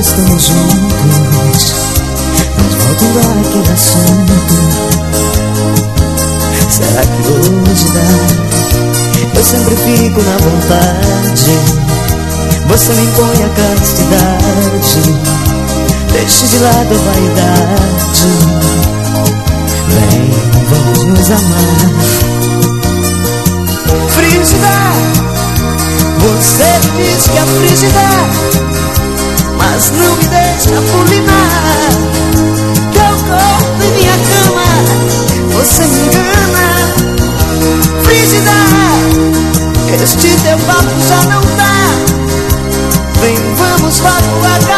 estamos juntos, mas voltando àquele assunto, será que hoje dá? Eu sempre fico na vontade, você me impõe a castidade, deixe de lado a vaidade, vem, vamos nos amar. Frígida, você diz que é frígida mas não me deixa pulinar. Teu corpo e minha cama, você me engana. Frígida, este teu papo já não dá. Vem, vamos logo acabar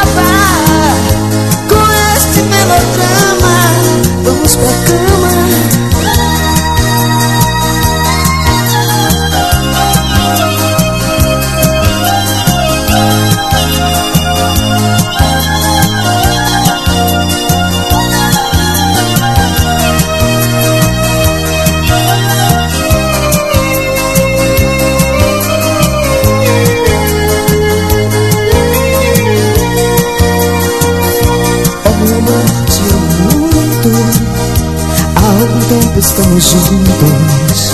algum tempo estamos juntos?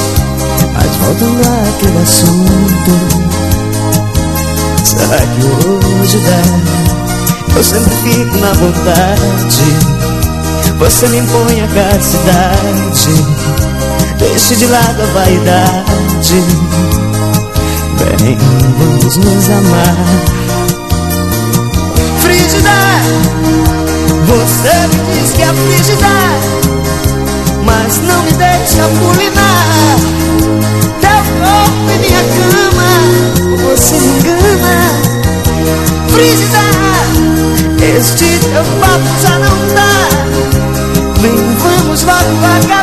Mas voltando àquele assunto. Será que hoje dá? Eu sempre fico na vontade. Você me impõe a castidade Deixe de lado a vaidade. Vem, vamos nos amar. Frígida você me diz que é frígida mas não me deixa pulinar. Teu corpo em minha cama, você me engana. Frígida, este teu papo já não dá. Vem, vamos logo devagar.